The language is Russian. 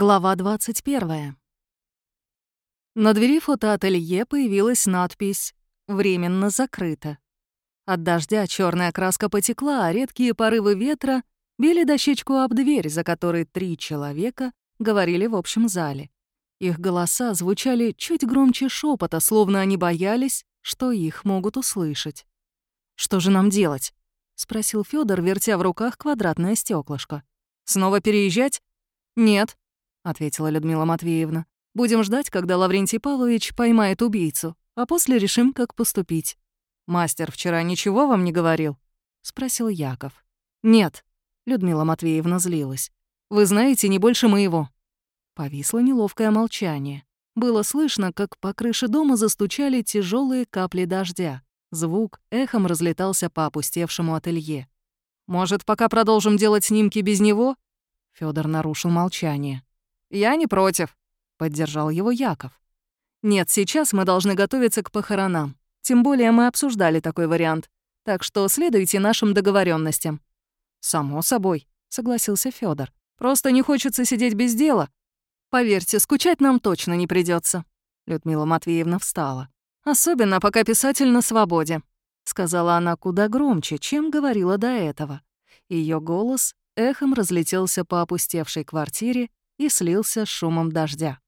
Глава 21. На двери фотоателье появилась надпись «Временно закрыто». От дождя черная краска потекла, а редкие порывы ветра били дощечку об дверь, за которой три человека говорили в общем зале. Их голоса звучали чуть громче шепота, словно они боялись, что их могут услышать. «Что же нам делать?» — спросил Федор, вертя в руках квадратное стеклышко. «Снова переезжать?» «Нет», — ответила Людмила Матвеевна. «Будем ждать, когда Лаврентий Павлович поймает убийцу, а после решим, как поступить». «Мастер вчера ничего вам не говорил?» — спросил Яков. «Нет», — Людмила Матвеевна злилась. «Вы знаете не больше моего». Повисло неловкое молчание. Было слышно, как по крыше дома застучали тяжелые капли дождя. Звук эхом разлетался по опустевшему ателье. «Может, пока продолжим делать снимки без него?» Федор нарушил молчание. «Я не против», — поддержал его Яков. «Нет, сейчас мы должны готовиться к похоронам. Тем более мы обсуждали такой вариант. Так что следуйте нашим договоренностям. «Само собой», — согласился Федор. «Просто не хочется сидеть без дела. Поверьте, скучать нам точно не придется. Людмила Матвеевна встала. «Особенно, пока писатель на свободе», — сказала она куда громче, чем говорила до этого. Ее голос эхом разлетелся по опустевшей квартире и слился с шумом дождя.